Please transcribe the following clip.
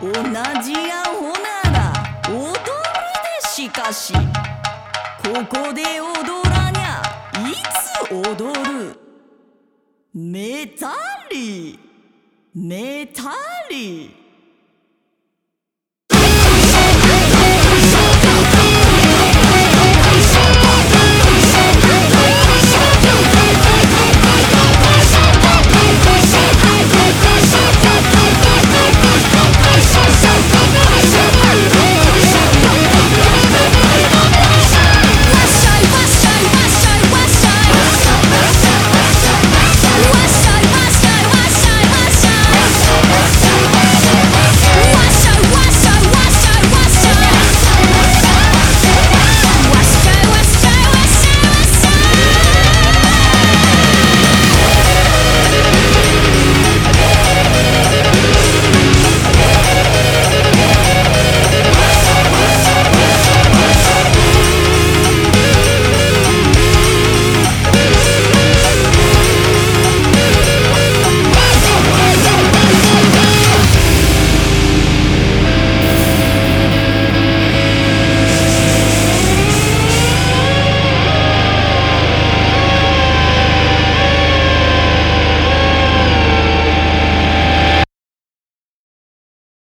同じやほなら踊るでしかし。ここで踊らにゃいつ踊る？メタリメタリ